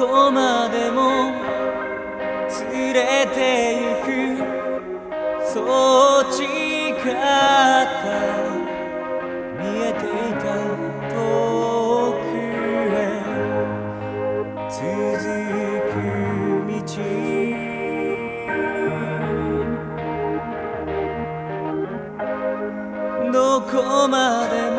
こまでも連れて行く。そう誓った。見えていた遠くへ。続く道。どこまで